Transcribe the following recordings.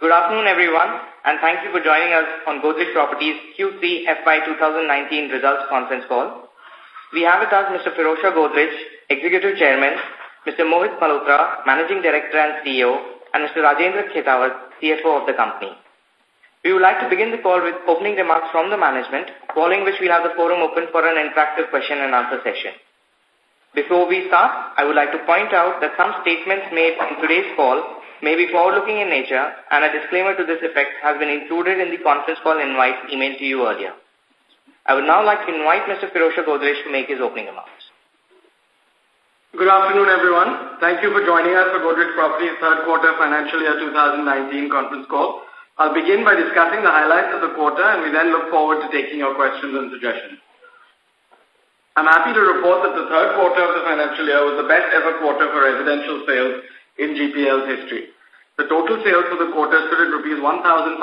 Good afternoon, everyone, and thank you for joining us on Godrej Properties Q3 FY 2019 results conference call. We have with us Mr. Pirojsha Godrej, Executive Chairman, Mr. Mohit Malhotra, Managing Director and CEO, and Mr. Rajendra Khetawat, CFO of the company. We would like to begin the call with opening remarks from the management, following which we'll have the forum open for an interactive question and answer session. Before we start, I would like to point out that some statements made in today's call may be forward-looking in nature, and a disclaimer to this effect has been included in the conference call invite emailed to you earlier. I would now like to invite Mr. Pirojsha Godrej to make his opening remarks. Good afternoon, everyone. Thank you for joining us for Godrej Properties third quarter financial year 2019 conference call. I'll begin by discussing the highlights of the quarter, and we then look forward to taking your questions and suggestions. I'm happy to report that the third quarter of the financial year was the best ever quarter for residential sales in GPL's history. The total sales for the quarter stood at rupees 1,528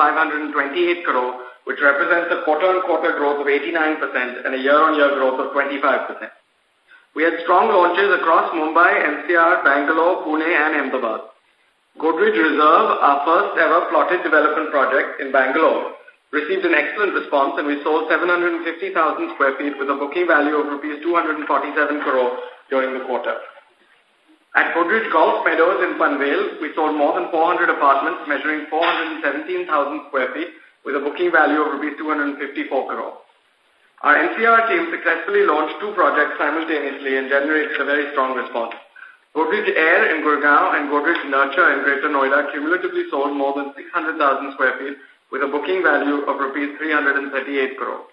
crore, which represents a quarter-on-quarter growth of 89% and a year-on-year growth of 25%. We had strong launches across Mumbai, NCR, Bangalore, Pune and Ahmedabad. Godrej Reserve, our first ever plotted development project in Bangalore, received an excellent response and we sold 750,000 square feet with a booking value of rupees 247 crore during the quarter. At Godrej Golf Meadows in Panvel, we sold more than 400 apartments measuring 417,000 square feet with a booking value of rupees 254 crore. Our NCR team successfully launched two projects simultaneously and generated a very strong response. Godrej Air in Gurgaon and Godrej Nurture in Greater Noida cumulatively sold more than 600,000 square feet with a booking value of rupees 338 crore.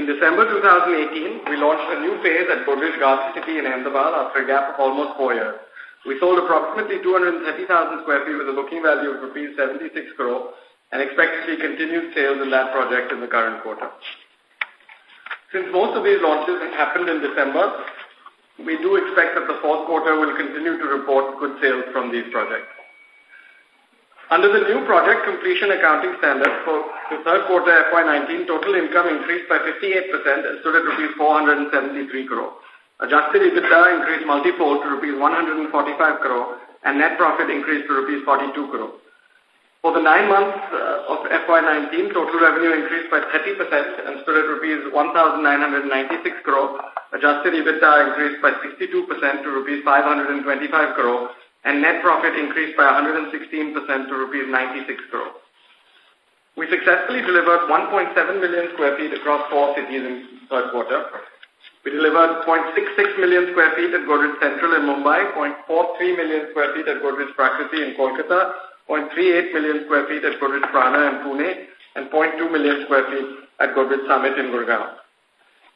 In December 2018, we launched a new phase at Garden City in Ahmedabad after a gap of almost four years. We sold approximately 230,000 square feet with a booking value of rupees 76 crore and expect to see continued sales in that project in the current quarter. Since most of these launches happened in December, we do expect that the fourth quarter will continue to report good sales from these projects. Under the new project completion accounting standard for the third quarter FY19, total income increased by 58% and stood at rupees 473 crore. Adjusted EBITDA increased multifold to rupees 145 crore and net profit increased to rupees 42 crore. For the nine months uh, of FY19, total revenue increased by 30% and stood at rupees 1,996 crore. Adjusted EBITDA increased by 62% to rupees 525 crore and net profit increased by 116% to rupees 96 crore. We successfully delivered 1.7 million square feet across four cities in third quarter. We delivered 0.66 million square feet at Godrej Central in Mumbai, 0.43 million square feet at Godrej Prakriti in Kolkata, 0.38 million square feet at Godrej Prana in Pune, and 0.2 million square feet at Godrej Summit in Gurgaon.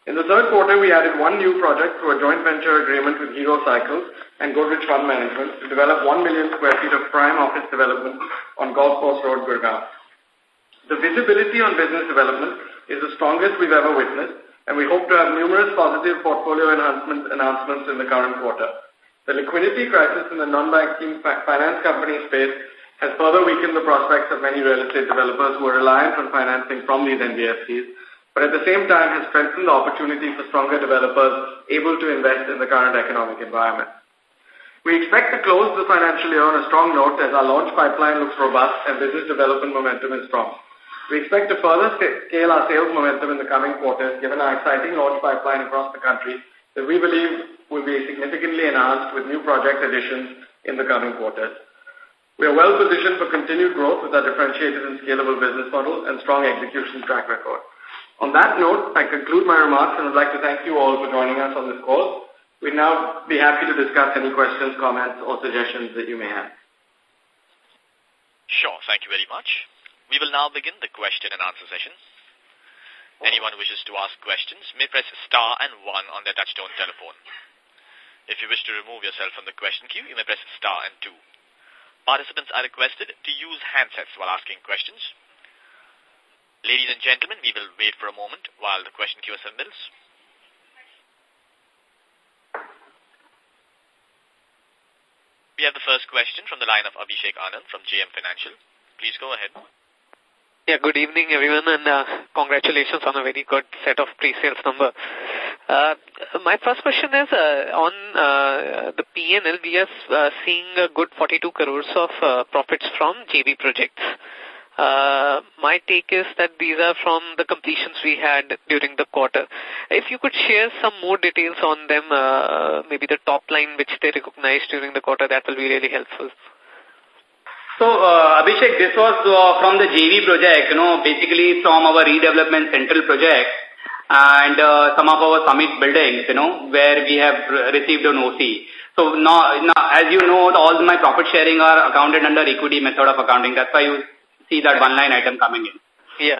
In the third quarter, we added one new project through a joint venture agreement with Hero Cycles and Godrej Fund Management to develop 1 million square feet of prime office development on Golf Course Road, Gurgaon. The visibility on business development is the strongest we've ever witnessed, and we hope to have numerous positive portfolio enhancement announcements in the current quarter. The liquidity crisis in the non-banking finance company space has further weakened the prospects of many real estate developers who are reliant on financing from these NBFCs but at the same time has strengthened the opportunity for stronger developers able to invest in the current economic environment. We expect to close the financial year on a strong note as our launch pipeline looks robust and business development momentum is strong. We expect to further scale our sales momentum in the coming quarters given our exciting launch pipeline across the country that we believe will be significantly enhanced with new project additions in the coming quarters. We are well positioned for continued growth with our differentiated and scalable business model and strong execution track record. On that note, I conclude my remarks and would like to thank you all for joining us on this call. We'd now be happy to discuss any questions, comments, or suggestions that you may have. Sure, thank you very much. We will now begin the question and answer session. Anyone who wishes to ask questions may press star and one on their touchtone telephone. If you wish to remove yourself from the question queue, you may press star and two. Participants are requested to use handsets while asking questions. Ladies and gentlemen, we will wait for a moment while the question queue assembles. We have the first question from the line of Abhishek Anand from JM Financial. Please go ahead. Yeah, good evening everyone and uh, congratulations on a very good set of pre-sales number. Uh, my first question is uh, on uh, the PNL. We are uh, seeing a good 42 crores of profits from JV projects. Uh, my take is that these are from the completions we had during the quarter. If you could share some more details on them, uh, maybe the top line which they recognized during the quarter, that will be really helpful. So, uh, Abhishek, this was from the JV project, you know, basically from our redevelopment central project and some of our summit buildings, you know, where we have received an OC. So now, now, as you know, all my profit sharing are accounted under equity method of accounting. That's why you see that one line item coming in. Yeah.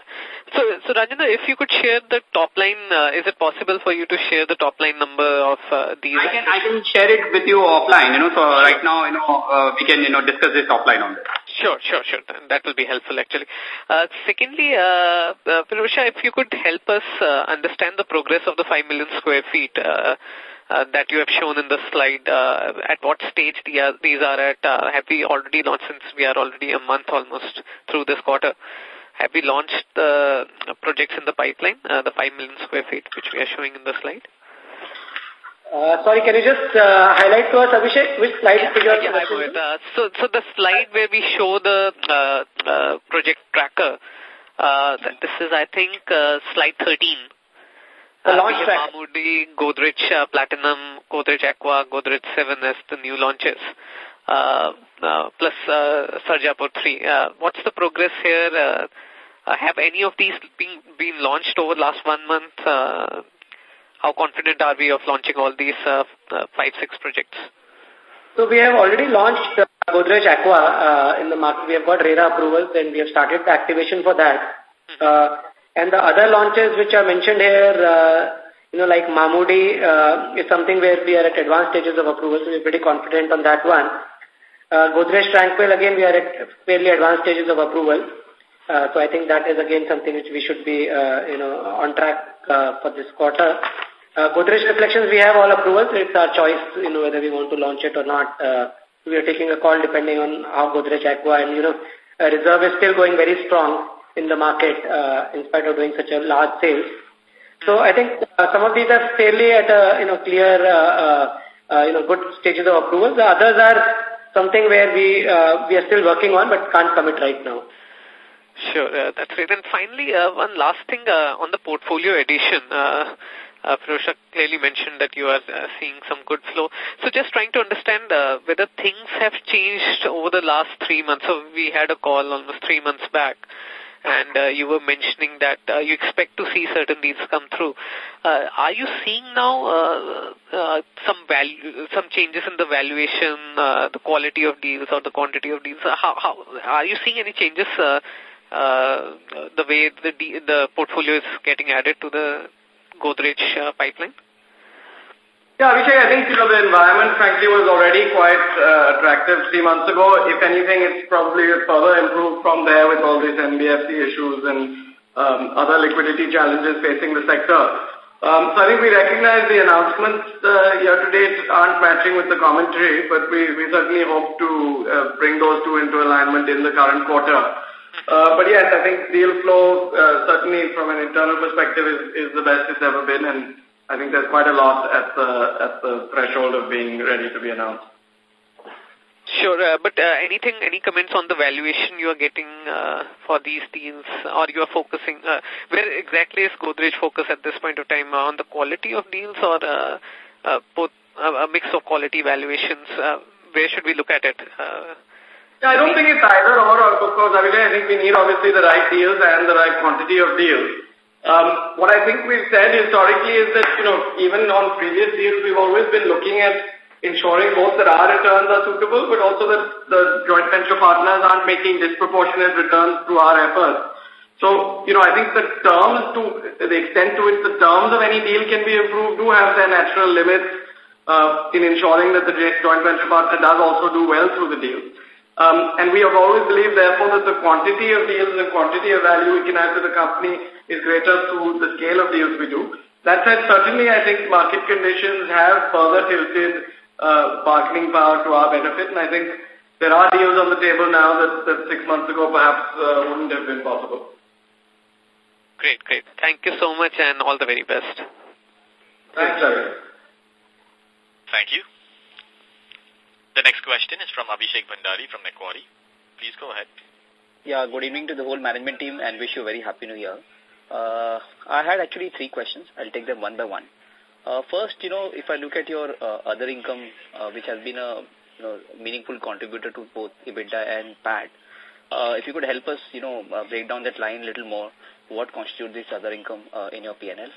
So, so Rajendra, if you could share the top line, uh, is it possible for you to share the top line number of uh, these? I can, I can share it with you offline, you know, so right now, you know, uh, we can, you know, discuss this offline on this. Sure, sure, sure. That will be helpful, actually. Uh, secondly, uh, uh, Pirojsha, if you could help us uh, understand the progress of the 5 million square feet, uh, uh, that you have shown in the slide, uh, at what stage the, uh, these are at? Uh, have we already launched since we are already a month almost through this quarter? Have we launched the projects in the pipeline, uh, the 5 million square feet, which we are showing in the slide? Uh, sorry, can you just uh, highlight to us, Abhishek, which slide yeah, yeah, yeah, uh, so, so the slide where we show the uh, uh, project tracker, uh, this is, I think, uh, slide 13. The uh, launch track. Mamurdi, Godrej uh, Platinum, Godrej Aqua, Godrej 7 as the new launches. Uh, uh, plus uh, Sarjapur 3. Uh, what's the progress here? Uh, uh, have any of these been, been launched over the last one month? Uh, how confident are we of launching all these uh, uh, five, six projects? So we have already launched uh, Godrej Aqua uh, in the market. We have got RERA approvals and we have started the activation for that. Uh, and the other launches which are mentioned here, uh, you know, like Mamurdi uh, is something where we are at advanced stages of approval, so we're pretty confident on that one. Uh, Godrej Tranquil, again, we are at fairly advanced stages of approval. Uh, so I think that is again something which we should be, uh, you know, on track uh, for this quarter. Uh, Godrej Reflections, we have all approvals. It's our choice, you know, whether we want to launch it or not. Uh, we are taking a call depending on how Godrej Aqua and, you know, uh, Reserve is still going very strong in the market uh, in spite of doing such a large sales. So I think uh, some of these are fairly at a, you know, clear, uh, uh, uh you know, good stages of approval. The others are something where we uh, we are still working on but can't commit right now. Sure, that's great. And finally, one last thing on the portfolio addition. Uh, clearly mentioned that you are seeing some good flow. So just trying to understand whether things have changed over the last three months. So we had a call almost three months back and uh, you were mentioning that uh, you expect to see certain deals come through. Uh, are you seeing now uh, uh, some value, some changes in the valuation, uh, the quality of deals or the quantity of deals? Uh, how, how are you seeing any changes? Uh, uh, the way the the portfolio is getting added to the Godrej uh, pipeline? Yeah, Abhishek, I think, you know, the environment, frankly, was already quite uh, attractive three months ago. If anything, it's probably further improved from there with all these NBFC issues and um, other liquidity challenges facing the sector. Um, so I think we recognize the announcements uh, year to date aren't matching with the commentary, but we, we certainly hope to uh, bring those two into alignment in the current quarter. Uh, but yes, I think deal flow, uh, certainly from an internal perspective, is, is the best it's ever been, and I think there's quite a lot at the, at the threshold of being ready to be announced. Sure, uh, but uh, anything, any comments on the valuation you are getting uh, for these deals, or you are focusing, uh, where exactly is Godrej focus at this point of time, uh, on the quality of deals or uh, uh, both uh, a mix of quality valuations? Uh, where should we look at it? Uh, yeah, I don't think it's either or, of course, I, mean, I think we need obviously the right deals and the right quantity of deals. Um, what I think we've said historically is that, you know, even on previous deals, we've always been looking at ensuring both that our returns are suitable, but also that the joint venture partners aren't making disproportionate returns through our efforts. So, you know, I think the terms to, the extent to which the terms of any deal can be improved do have their natural limits uh, in ensuring that the joint venture partner does also do well through the deal. Um, and we have always believed, therefore, that the quantity of deals and quantity of value we can add to the company is greater through the scale of deals we do. That said, certainly I think market conditions have further tilted uh, bargaining power to our benefit, and I think there are deals on the table now that, that six months ago perhaps uh, wouldn't have been possible. Great, great. Thank you so much and all the very best. Thanks, Ravi. Thank you. The next question is from Abhishek Bhandari from Macquarie. Please go ahead. Yeah, good evening to the whole management team and wish you a very happy new year. Uh, I had actually three questions. I'll take them one by one. Uh, first, you know, if I look at your uh, other income, uh, which has been a you know, meaningful contributor to both EBITDA and PAT, uh, if you could help us, you know, uh, break down that line a little more, what constitutes this other income uh, in your PNL?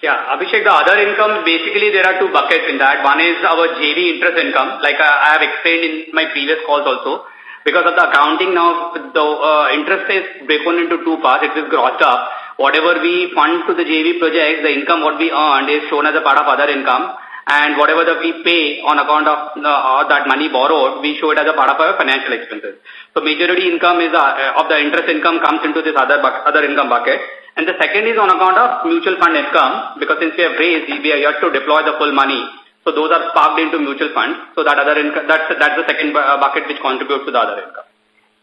Yeah, Abhishek, the other income, basically there are two buckets in that. One is our JV interest income, like I, I have explained in my previous calls also. Because of the accounting now, the uh, interest is broken into two parts. It is grossed up. Whatever we fund to the JV project, the income what we earned is shown as a part of other income. And whatever that we pay on account of uh, that money borrowed, we show it as a part of our financial expenses. So majority income is uh, of the interest income comes into this other other income bucket. And the second is on account of mutual fund income, because since we have raised, we are yet to deploy the full money. So those are parked into mutual funds. So that other income, that's, that's the second uh, bucket which contributes to the other income.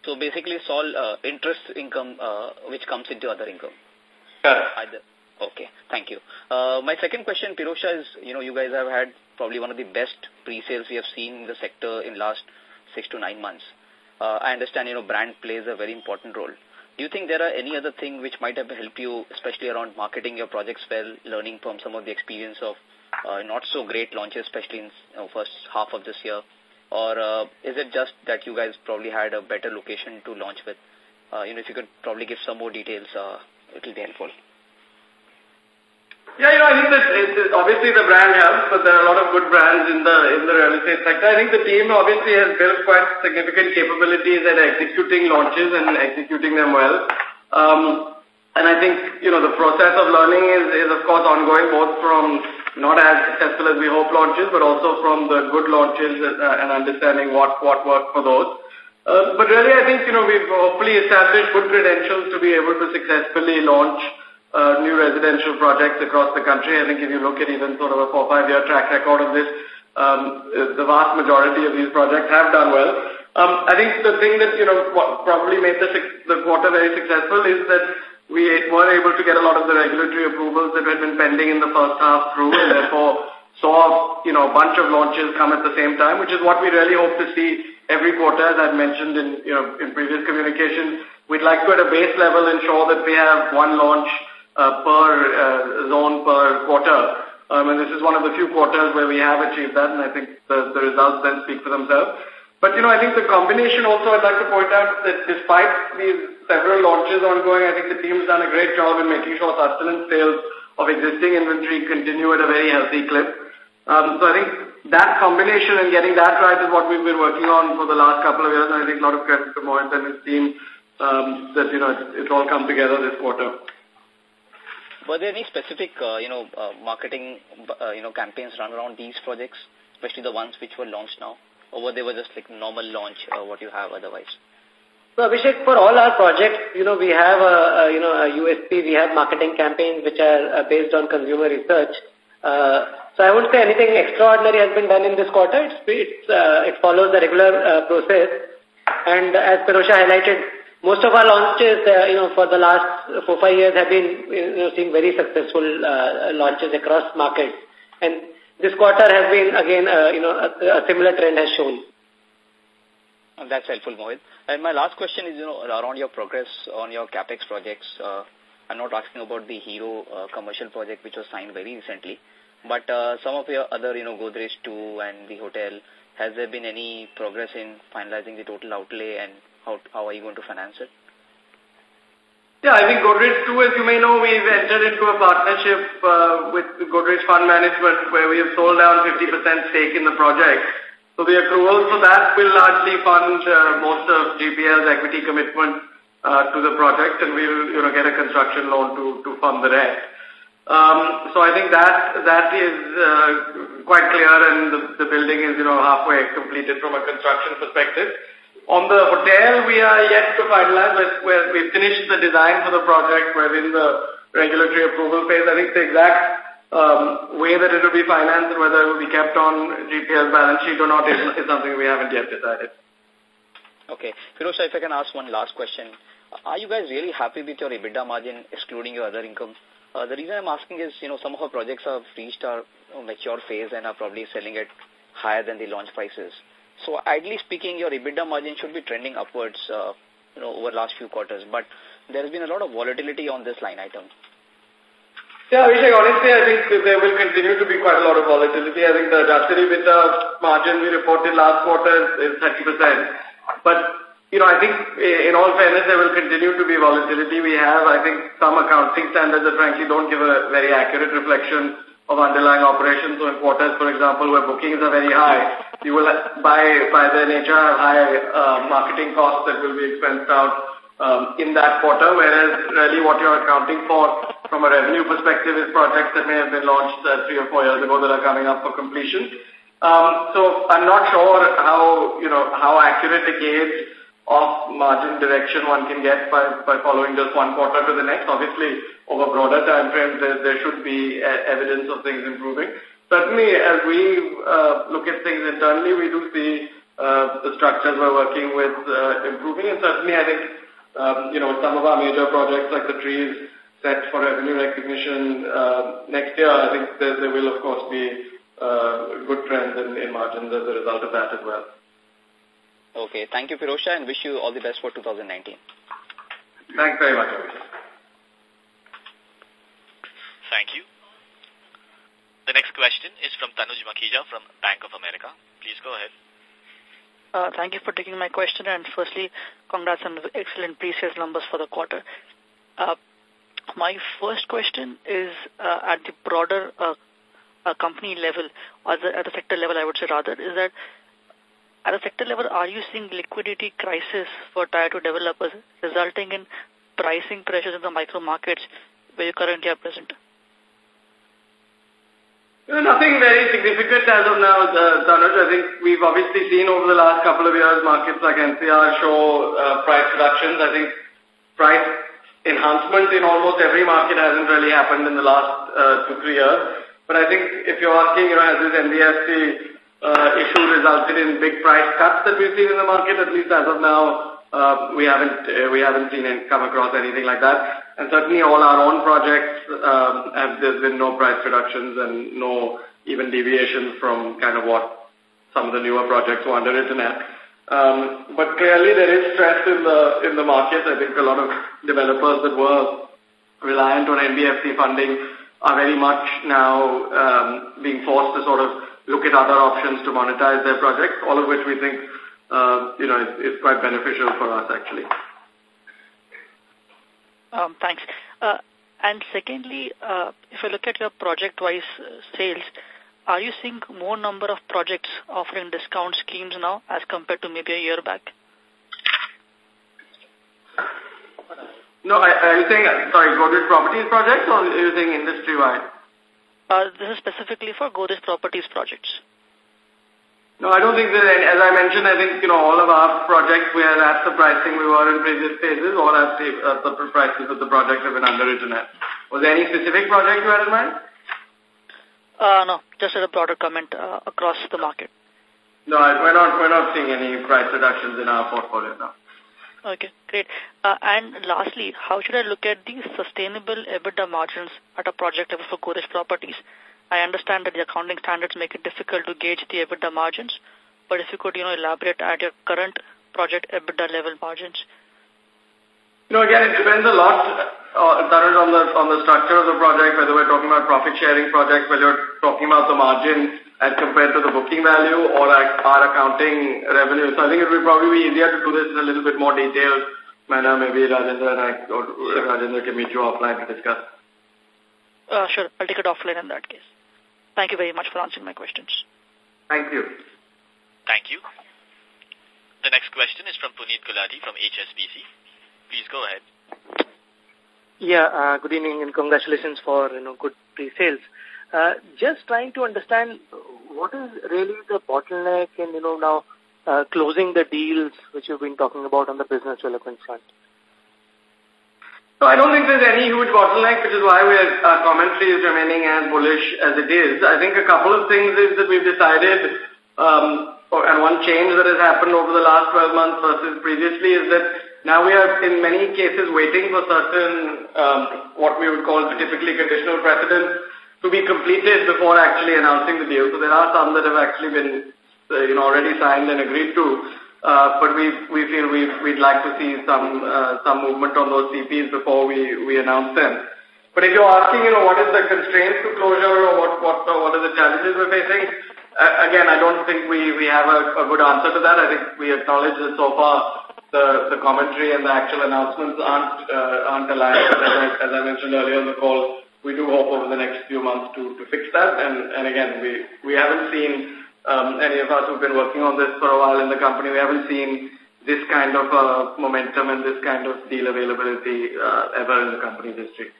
So basically it's all uh, interest income uh, which comes into other income. Sure. Either. Okay, thank you. Uh, my second question, Pirojsha, is, you know, you guys have had probably one of the best pre-sales we have seen in the sector in last six to nine months. Uh, I understand, you know, brand plays a very important role. Do you think there are any other thing which might have helped you, especially around marketing your projects well, learning from some of the experience of uh, not so great launches, especially in first half of this year? Or uh, is it just that you guys probably had a better location to launch with? Uh, you know, if you could probably give some more details, uh, it will be helpful. Yeah, you know, I think that it, obviously the brand helps, but there are a lot of good brands in the in the real estate sector. I think the team obviously has built quite significant capabilities at executing launches and executing them well. Um, and I think, you know, the process of learning is, is of course ongoing both from not as successful as we hope launches, but also from the good launches uh, and understanding what, what worked for those. Uh, but really, I think, you know, we've hopefully established good credentials to be able to successfully launch uh, new residential projects across the country. I think if you look at even sort of a four, five-year track record of this, um, the vast majority of these projects have done well. Um, I think the thing that, you know, probably made the, the quarter very successful is that we were able to get a lot of the regulatory approvals that had been pending in the first half through and therefore saw, you know, a bunch of launches come at the same time, which is what we really hope to see every quarter, as I've mentioned in, you know, in previous communications. We'd like to, at a base level, ensure that we have one launch uh, per uh, zone per quarter. Um, and this is one of the few quarters where we have achieved that, and I think the, the results then speak for themselves. But, you know, I think the combination also, I'd like to point out that despite these several launches ongoing. I think the team's done a great job in making sure sustenance sales of existing inventory continue at a very healthy clip. Um, so I think that combination and getting that right is what we've been working on for the last couple of years. And I think a lot of credit to Mohit and his team um, that, you know, it's, it's all come together this quarter. Were there any specific, uh, you know, uh, marketing, uh, you know, campaigns run around these projects, especially the ones which were launched now? Or were they were just like normal launch, uh, what you have otherwise? So Abhishek, for all our projects, you know, we have a, a you know a USP. We have marketing campaigns which are uh, based on consumer research. Uh, so I won't say anything extraordinary has been done in this quarter. It's, it's uh, it follows the regular uh, process. And as Pirojsha highlighted, most of our launches, uh, you know, for the last four five years have been you know seeing very successful launches across markets. And this quarter has been again, uh, you know, a, a similar trend has shown. And that's helpful, Mohit. And my last question is, you know, around your progress on your capex projects. Uh, I'm not asking about the Hero uh, commercial project which was signed very recently, but uh, some of your other, you know, Godrej 2 and the hotel. Has there been any progress in finalizing the total outlay and how, how are you going to finance it? Yeah, I think Godrej 2, as you may know, we've entered into a partnership uh, with Godrej Fund Management where we have sold down 50% stake in the project. So the accruals for that will largely fund uh, most of GPL's equity commitment uh, to the project and we'll you know, get a construction loan to, to fund the rest. Um, so I think that that is uh, quite clear and the, the building is you know halfway completed from a construction perspective. On the hotel, we are yet to finalize. Where we finished the design for the project. We're in the regulatory approval phase. I think the exact um, way that it will be financed and whether it will be kept on GPL's balance sheet or not is, is something we haven't yet decided. Okay. Pirojsha, if I can ask one last question. Are you guys really happy with your EBITDA margin excluding your other income? Uh, the reason I'm asking is, you know, some of our projects have reached our mature phase and are probably selling at higher than the launch prices. So ideally speaking, your EBITDA margin should be trending upwards, uh, you know, over the last few quarters. But there has been a lot of volatility on this line item. Yeah, Abhishek, honestly, I think there will continue to be quite a lot of volatility. I think the adjusted EBITDA margin we reported last quarter is 30%. But, you know, I think in all fairness, there will continue to be volatility. We have, I think, some accounting standards that frankly don't give a very accurate reflection of underlying operations. So in quarters, for example, where bookings are very high, you will, by, by their nature, have high uh, marketing costs that will be expensed out um, in that quarter, whereas really what you're accounting for from a revenue perspective is projects that may have been launched uh, three or four years ago that are coming up for completion. Um, so I'm not sure how, you know, how accurate a gauge of margin direction one can get by, by following just one quarter to the next. Obviously, over broader time frames, there, there should be uh, evidence of things improving. Certainly, as we uh, look at things internally, we do see uh, the structures we're working with uh, improving, and certainly I think um, you know, some of our major projects like the trees set for revenue recognition uh, next year, I think there, there will, of course, be uh, good trends in, in margins as a result of that as well. Okay. Thank you, Pirojsha, and wish you all the best for 2019. Thanks very much, Abhishek. Thank you. The next question is from Tanuj Makhija from Bank of America. Please go ahead. Uh, thank you for taking my question. And firstly, congrats on the excellent pre-sales numbers for the quarter. Uh, my first question is uh, at the broader uh, uh, company level, or the, at the sector level, I would say rather, is that at the sector level, are you seeing liquidity crisis for tier 2 developers resulting in pricing pressures in the micro markets where you currently are present? Nothing very significant as of now, uh, Tanuj. I think we've obviously seen over the last couple of years markets like NCR show uh, price reductions. I think price enhancement in almost every market hasn't really happened in the last uh, two, three years. But I think if you're asking, you know, has this NBFC uh, issue resulted in big price cuts that we've seen in the market, at least as of now, uh, we haven't uh, we haven't seen and come across anything like that. And certainly all our own projects, um, have, there's been no price reductions and no even deviations from kind of what some of the newer projects were underwritten at. Um, but clearly there is stress in the in the market. I think a lot of developers that were reliant on NBFC funding are very much now um, being forced to sort of look at other options to monetize their projects, all of which we think uh, you know, it's, it's quite beneficial for us actually. Um, thanks. Uh, and secondly, uh, if I look at your project-wise uh, sales, are you seeing more number of projects offering discount schemes now as compared to maybe a year back? No, are you saying, sorry, Godrej Properties projects or are you saying industry-wide? Uh, this is specifically for Godrej Properties projects. No, I don't think that, as I mentioned, I think, you know, all of our projects, we are at the pricing we were in previous phases or at the, at the prices that the projects have been underwritten at. Was there any specific project you had in mind? Uh, no, just as a broader comment uh, across the market. No, we're not, we're not seeing any price reductions in our portfolio now. Okay, great. Uh, and lastly, how should I look at the sustainable EBITDA margins at a project level for Godrej Properties? I understand that the accounting standards make it difficult to gauge the EBITDA margins, but if you could, you know, elaborate at your current project EBITDA level margins. You know, again, it depends a lot, uh, on the on the structure of the project, whether we're talking about profit sharing projects, whether you're talking about the margin as compared to the booking value or our accounting revenue. So I think it would probably be easier to do this in a little bit more detailed manner. Maybe Rajendra and I, or Rajendra can meet you offline to discuss. Uh, sure, I'll take it offline in that case. Thank you very much for answering my questions. Thank you. Thank you. The next question is from Puneet Gulati from HSBC. Please go ahead. Yeah, uh, good evening and congratulations for, you know, good pre-sales. Uh, just trying to understand what is really the bottleneck in, you know, now uh, closing the deals which you've been talking about on the business development front. So I don't think there's any huge bottleneck, which is why our uh, commentary is remaining as bullish as it is. I think a couple of things is that we've decided, um, and one change that has happened over the last 12 months versus previously is that Now we are in many cases waiting for certain, um, what we would call typically conditional precedents to be completed before actually announcing the deal. So there are some that have actually been, uh, you know, already signed and agreed to. Uh, but we we feel we we'd like to see some uh, some movement on those CPs before we we announce them. But if you're asking, you know, what is the constraints to closure or what what uh, what are the challenges we're facing? Uh, again, I don't think we we have a, a good answer to that. I think we acknowledge that so far the the commentary and the actual announcements aren't uh, aren't aligned. As I, as I mentioned earlier in the call, we do hope over the next few months to to fix that. And and again, we we haven't seen um, any of us who've been working on this for a while in the company, we haven't seen this kind of uh, momentum and this kind of deal availability uh, ever in the company's history.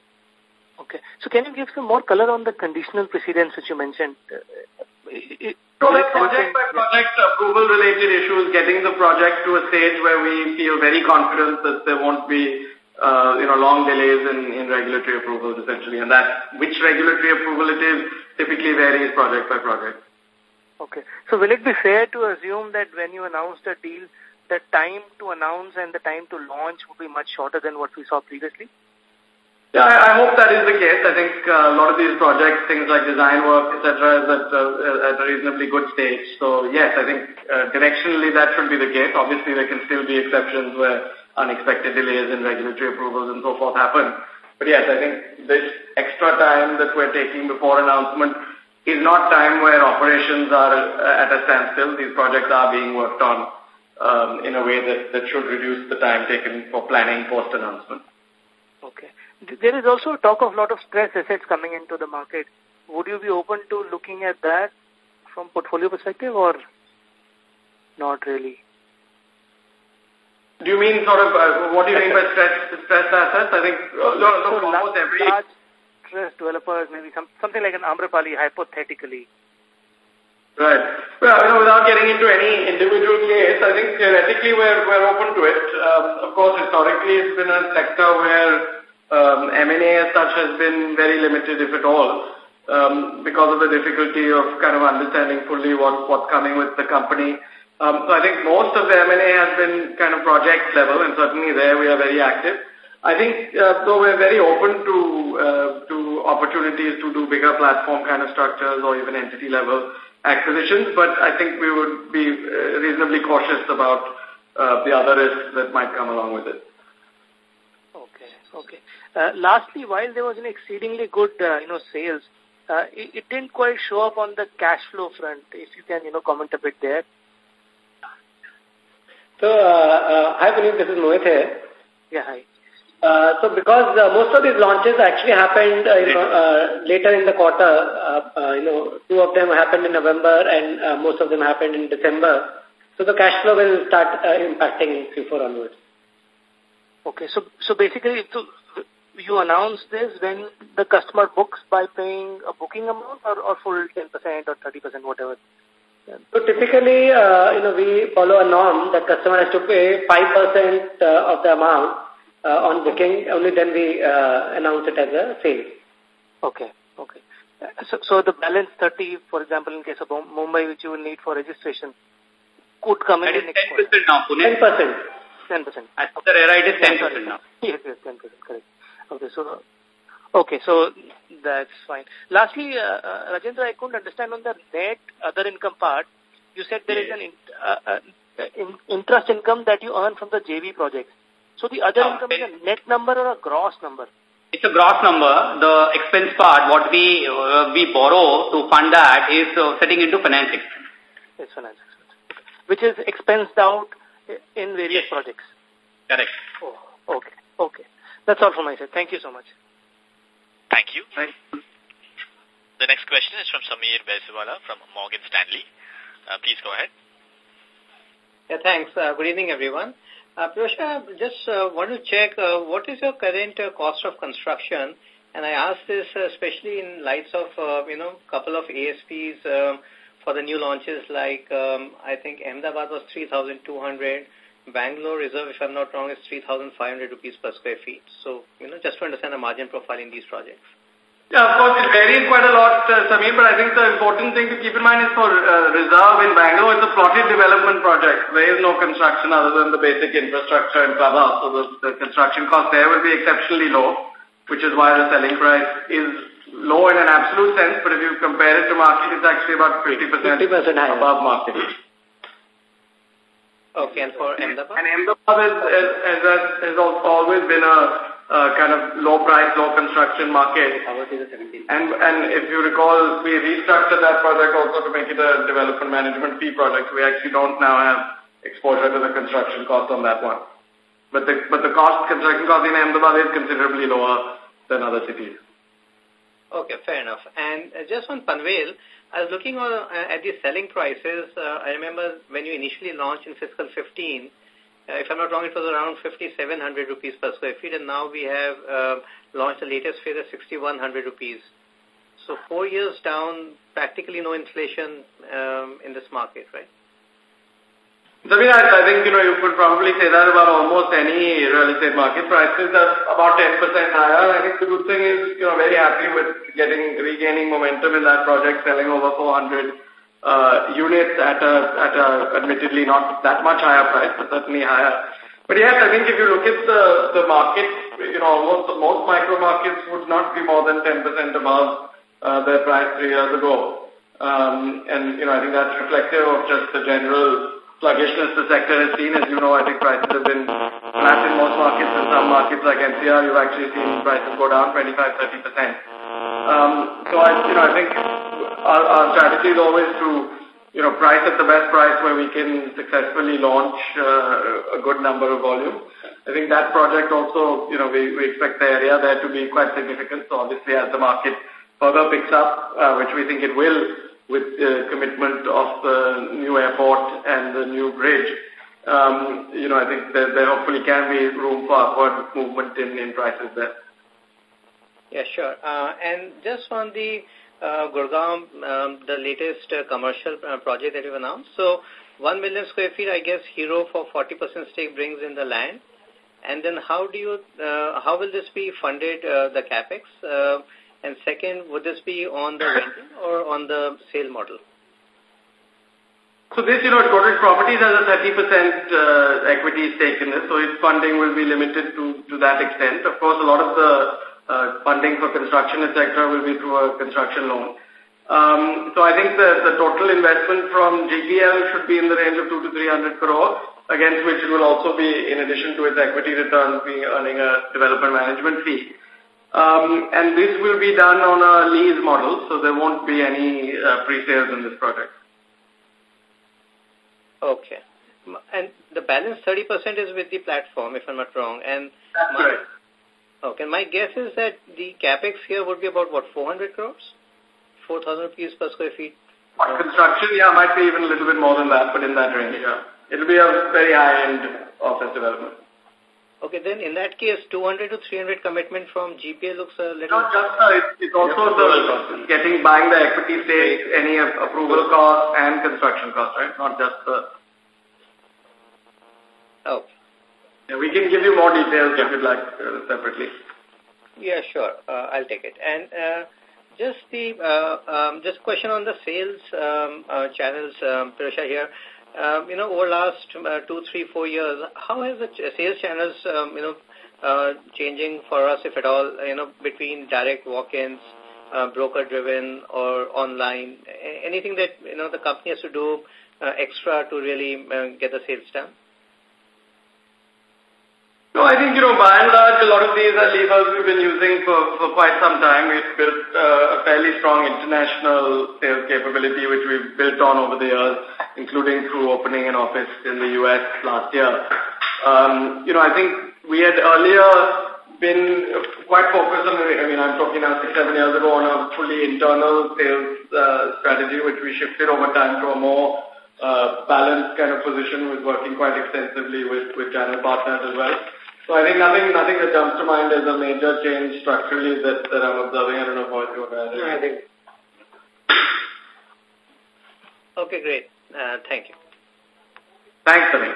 Okay. So can you give some more color on the conditional precedents which you mentioned? Uh, so project by project approval related issues, getting the project to a stage where we feel very confident that there won't be uh, you know, long delays in, in regulatory approvals essentially. And that which regulatory approval it is typically varies project by project. Okay. So will it be fair to assume that when you announced a deal, the time to announce and the time to launch would be much shorter than what we saw previously? Yeah, I, I hope that is the case. I think uh, a lot of these projects, things like design work, etc., is at, uh, at a reasonably good stage. So yes, I think uh, directionally that should be the case. Obviously, there can still be exceptions where unexpected delays in regulatory approvals and so forth happen. But yes, I think this extra time that we're taking before announcement is not time where operations are uh, at a standstill. These projects are being worked on um, in a way that, that should reduce the time taken for planning post-announcement. Okay. There is also talk of a lot of stress assets coming into the market. Would you be open to looking at that from portfolio perspective or not really? Do you mean sort of, uh, what do you mean by stress, stress assets? I think, uh, no, so almost every... Large stress developers, maybe some, something like an Amrapali, hypothetically? Right. Well, you know, without getting into any individual case, I think theoretically we're, we're open to it. Um, of course, historically it's been a sector where um, M&A as such has been very limited, if at all, um, because of the difficulty of kind of understanding fully what, what's coming with the company. Um, so I think most of the M&A has been kind of project level, and certainly there we are very active. I think, uh, though we're very open to uh, to opportunities to do bigger platform kind of structures or even entity level acquisitions, but I think we would be uh, reasonably cautious about uh, the other risks that might come along with it. Okay. Uh, lastly, while there was an exceedingly good, uh, you know, sales, uh, it, it didn't quite show up on the cash flow front. If you can, you know, comment a bit there. So, uh, uh, hi, Puneet, this is Mohit here. Yeah, hi. Uh, so because uh, most of these launches actually happened uh, you know, uh, later in the quarter, uh, uh, you know, two of them happened in November and uh, most of them happened in December. So the cash flow will start uh, impacting in Q4 onwards. Okay, so so basically, so you announce this when the customer books by paying a booking amount or, or full 10% or 30%, whatever? So typically, uh, you know, we follow a norm that customer has to pay 5% uh, of the amount uh, on booking, only then we uh, announce it as a sale. Okay, okay. So, so the balance 30, for example, in case of Mumbai, which you will need for registration, could come in the next 10% quarter. now, Pune. 10%. 10%. As per the it is 10% now. Yes, yes, 10%, correct. Okay, so, okay, so that's fine. Lastly, uh, uh, Rajendra, I couldn't understand on the net other income part. You said there is an in, uh, uh, in, interest income that you earn from the JV projects. So the other income is a net number or a gross number? It's a gross number. The expense part, what we uh, we borrow to fund that is uh, setting into finance expense. It's finance expense. Which is expensed out in various yes. projects. Correct. Oh, okay. Okay. That's all from my side. Thank you so much. Thank you. The next question is from Samir Baisiwala from Morgan Stanley. Uh, please go ahead. Yeah, thanks. Uh, good evening, everyone. Uh, Pirojsha, just uh, want to check uh, what is your current uh, cost of construction? And I ask this uh, especially in lights of, uh, you know, couple of ASPs um, for the new launches like, um, I think Ahmedabad was 3,200, Bangalore Reserve, if I'm not wrong, is 3,500 rupees per square feet. So, you know, just to understand the margin profile in these projects. Yeah, of course, it varies quite a lot, uh, Samir, but I think the important thing to keep in mind is for uh, Reserve in Bangalore, it's a plotted development project. There is no construction other than the basic infrastructure and clubhouse, so the, the construction cost there will be exceptionally low, which is why the selling price is low in an absolute sense, but if you compare it to market, it's actually about 50%, 50% above market. Okay, and for Ahmedabad? And Ahmedabad has, has, has, has always been a uh, kind of low price, low construction market. And, and if you recall, we restructured that project also to make it a development management fee project. We actually don't now have exposure to the construction cost on that one. But the, but the cost, construction cost in Ahmedabad is considerably lower than other cities. Okay, fair enough. And uh, just on Panvel, I was looking on, uh, at the selling prices. Uh, I remember when you initially launched in fiscal 15, uh, if I'm not wrong, it was around 5,700 rupees per square feet, and now we have uh, launched the latest phase at 6,100 rupees. So four years down, practically no inflation um, in this market, right? I mean, I, I think, you know, you could probably say that about almost any real estate market. Prices are about 10% higher. I think the good thing is, you know, very happy with getting, regaining momentum in that project, selling over 400 uh, units at a, at a admittedly not that much higher price, but certainly higher. But yes, I think if you look at the, the market, you know, almost most micro markets would not be more than 10% above uh, their price three years ago. Um, and, you know, I think that's reflective of just the general sluggishness the sector has seen. As you know, I think prices have been flat in most markets. In some markets like NCR, you've actually seen prices go down 25, 30%. Um, so I, you know, I think our, our strategy is always to, you know, price at the best price where we can successfully launch uh, a good number of volume. I think that project also, you know, we, we expect the area there to be quite significant. So obviously as the market further picks up, uh, which we think it will with the commitment of the new airport and the new bridge, um, you know, I think there, there hopefully can be room for upward movement in, in prices there. Yeah, sure. Uh, and just on the uh, Gurgaon, um, the latest uh, commercial uh, project that you've announced. So 1 million square feet, I guess Hero for 40% stake brings in the land. And then how do you, uh, how will this be funded, uh, the capex? Uh, and second, would this be on the renting or on the sale model? So this, you know, Godrej Properties has a 30% uh, equity stake in this, so its funding will be limited to, to that extent. Of course, a lot of the uh, funding for construction, etc., will be through a construction loan. Um, so I think the, the total investment from GPL should be in the range of 2 to 300 crore, against which it will also be, in addition to its equity return, be earning a development management fee. Um, and this will be done on a lease model, so there won't be any uh, pre-sales in this project. Okay. And the balance 30% is with the platform, if I'm not wrong. And That's right. Okay. My guess is that the capex here would be about, what, 400 crores? 4,000 rupees per square feet? Construction, yeah, might be even a little bit more than that, but in that range, yeah. It'll be a very high-end office development. Okay, then in that case, 200 to 300 commitment from GPA looks a little... Not just uh, it's, it's also the getting, buying the equity stake, any approval cost and construction cost, right? Not just the... Oh. Yeah, we can give you more details if you'd like uh, separately. Yeah, sure. Uh, I'll take it. And uh, just the uh, um, just question on the sales um, uh, channels, um, Pirojsha here. Um, you know, over the last uh, two, three, four years, how has the sales channels, um, you know, uh, changing for us, if at all, you know, between direct walk-ins, uh, broker-driven or online? Anything that, you know, the company has to do uh, extra to really uh, get the sales done? No, I think, you know, by and large, a lot of these are levers we've been using for, for quite some time. We've built uh, a fairly strong international sales capability, which we've built on over the years, including through opening an office in the U.S. last year. Um, you know, I think we had earlier been quite focused on, I mean, I'm talking now six, seven years ago on a fully internal sales uh, strategy, which we shifted over time to a more uh, balanced kind of position with working quite extensively with, with channel partners as well. So I think nothing nothing that comes to mind as a major change structurally that, that I'm observing. I don't know what you want to add. I think. Okay, great. Uh, thank you. Thanks, Samir.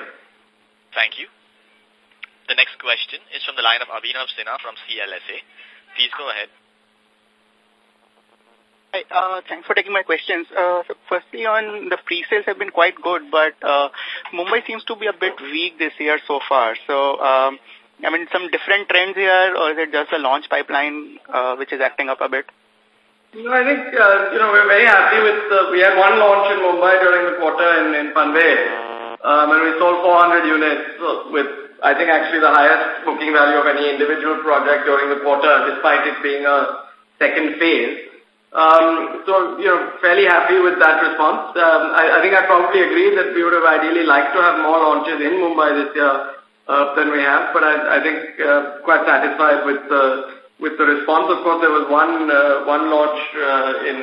Thank you. The next question is from the line of Abhinav Sinha from CLSA. Please go ahead. Hi, uh, thanks for taking my questions. Uh, so firstly, on the pre-sales have been quite good, but uh, Mumbai seems to be a bit weak this year so far. So, um, I mean, some different trends here, or is it just a launch pipeline uh, which is acting up a bit? No, I think, uh, you know, we're very happy with, uh, we had one launch in Mumbai during the quarter in, in Panvel, um, and we sold 400 units with I think actually the highest booking value of any individual project during the quarter, despite it being a second phase. Um, so, you know, fairly happy with that response. Um, I, I think I probably agree that we would have ideally liked to have more launches in Mumbai this year uh, than we have, but I, I think uh, quite satisfied with the with the response. Of course, there was one uh, one launch uh, in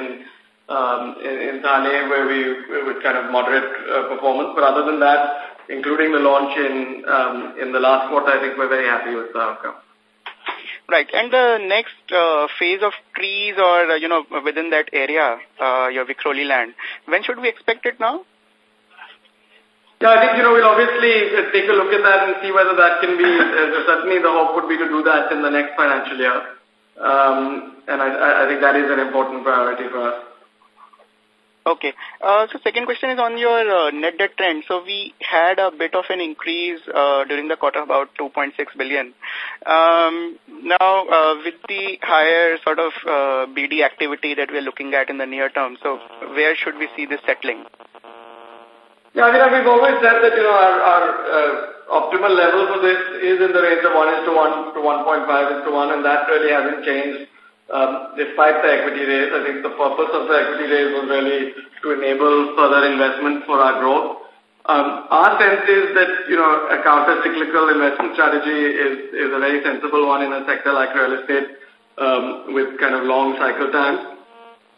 um, in, in Thane where we with kind of moderate uh, performance, but other than that, including the launch in um, in the last quarter, I think we're very happy with the outcome. Right. And the next uh, phase of trees or, uh, you know, within that area, uh, your Vikhroli land, when should we expect it now? Yeah, I think, you know, we'll obviously uh, take a look at that and see whether that can be, uh, certainly the hope would be to do that in the next financial year. Um, and I, I think that is an important priority for us. Okay. Uh, so second question is on your uh, net debt trend. So we had a bit of an increase uh, during the quarter, about 2.6 billion. Um, now, uh, with the higher sort of uh, BD activity that we're looking at in the near term, so where should we see this settling? Yeah, I mean, we've always said that, you know, our, our uh, optimal level for this is in the range of 1 is to 1 to 1.5 is to 1, and that really hasn't changed um, despite the equity raise, I think the purpose of the equity raise was really to enable further investment for our growth. Um, our sense is that, you know, a counter-cyclical investment strategy is, is a very sensible one in a sector like real estate um, with kind of long cycle times.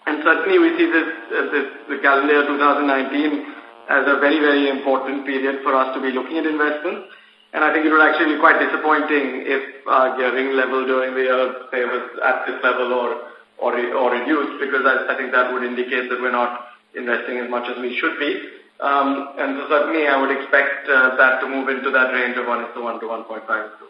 And certainly we see this, uh, this the calendar 2019 as a very, very important period for us to be looking at investments. And I think it would actually be quite disappointing if our gearing level during the year, say, was at this level or, or, or reduced, because I, I think that would indicate that we're not investing as much as we should be. Um, and so certainly I would expect uh, that to move into that range of 1 is to 1 to 1.5 is to 1.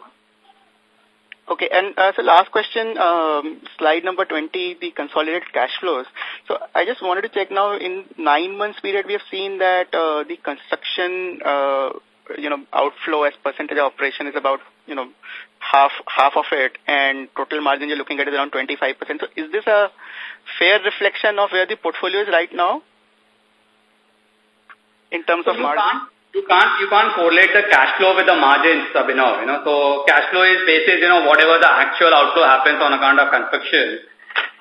Okay, and uh, so last question, um, slide number 20, the consolidated cash flows. So I just wanted to check now, in nine months period, we have seen that uh, the construction uh, you know, outflow as percentage of operation is about, you know, half half of it, and total margin you're looking at is around 25%. So is this a fair reflection of where the portfolio is right now in terms of margin? Can't, you can't you can't correlate the cash flow with the margins, Abhinav. You know, so cash flow is basis, you know, whatever the actual outflow happens on account of construction.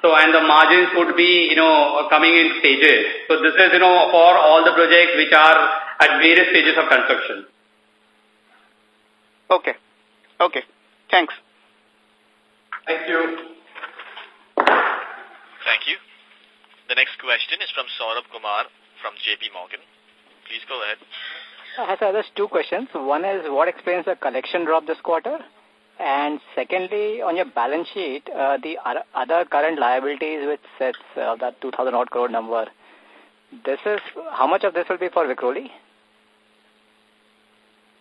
So, and the margins would be, you know, coming in stages. So this is, you know, for all the projects which are at various stages of construction. Okay. Okay. Thanks. Thank you. Thank you. The next question is from Saurabh Kumar from JP Morgan. Please go ahead. So there's two questions. One is what explains the collection drop this quarter? And secondly, on your balance sheet, uh, the other current liabilities which sets uh, that 2,000 odd crore number, this is, how much of this will be for Vikhroli?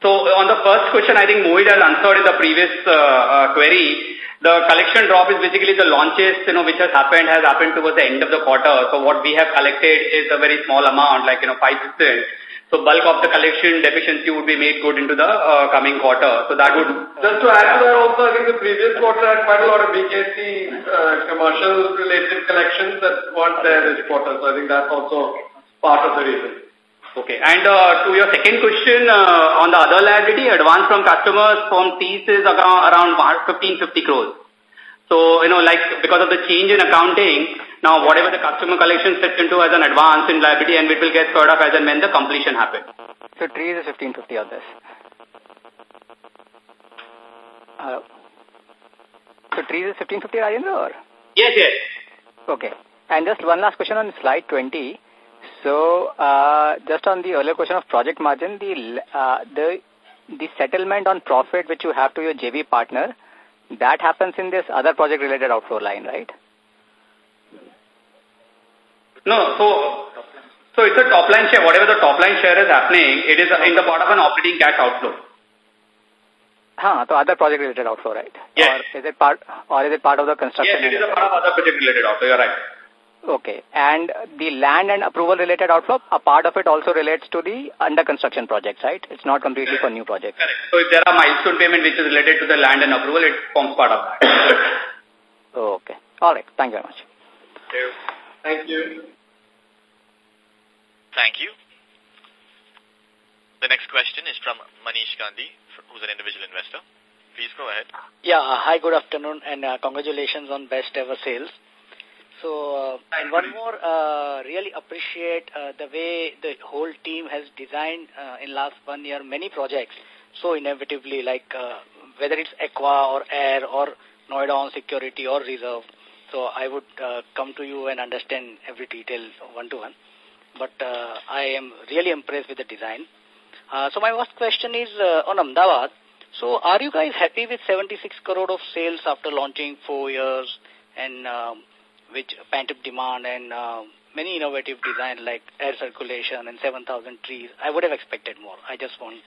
So on the first question, I think Mohit has answered in the previous uh, uh, query. The collection drop is basically the launches, you know, which has happened, has happened towards the end of the quarter. So what we have collected is a very small amount, like, you know, 5%. So bulk of the collection deficiency would be made good into the uh, coming quarter. So that would... Just to add to that also, I think the previous quarter had quite a lot of BKC uh, commercial related collections that weren't there this quarter. So I think that's also part of the reason. Okay. And uh, to your second question, uh, on the other liability, advance from customers from T's is around 1550 crores. So, you know, like because of the change in accounting, now whatever the customer collection sets into as an advance in liability and it will get sort of as and when the completion happens. So trees is 1550 on this. Hello. So trees is 1550 Rajendra or? Yes, yes. Okay. And just one last question on slide 20. So, uh, just on the earlier question of project margin, the, uh, the, the settlement on profit which you have to your JV partner, that happens in this other project related outflow line, right? No, so, so it's a top line share. Whatever the top line share is happening, it is in the part of an operating cash outflow. Huh, so other project related outflow, right? Yes. Or is it part, or is it part of the construction? Yes, it is a part of other project related outflow, you're right. Okay. And the land and approval related outflow, a part of it also relates to the under construction projects, right? It's not completely for new projects. Correct. So if there are milestone payment which is related to the land and approval, it forms part of that. okay. All right. Thank you very much. Thank you. Thank you. Thank you. The next question is from Manish Gandhi, who's an individual investor. Please go ahead. Yeah, uh, hi, good afternoon, and uh, congratulations on best ever sales. So, uh, and one more, uh, really appreciate uh, the way the whole team has designed uh, in last one year many projects so inevitably, like uh, whether it's Aqua or Air or Noida on security or reserve. So I would uh, come to you and understand every detail one to one. But uh, I am really impressed with the design. Uh, so my first question is on Ahmedabad. So are you guys happy with 76 crore of sales after launching four years and um, which pent-up demand and uh, many innovative design like air circulation and 7,000 trees. I would have expected more. I just want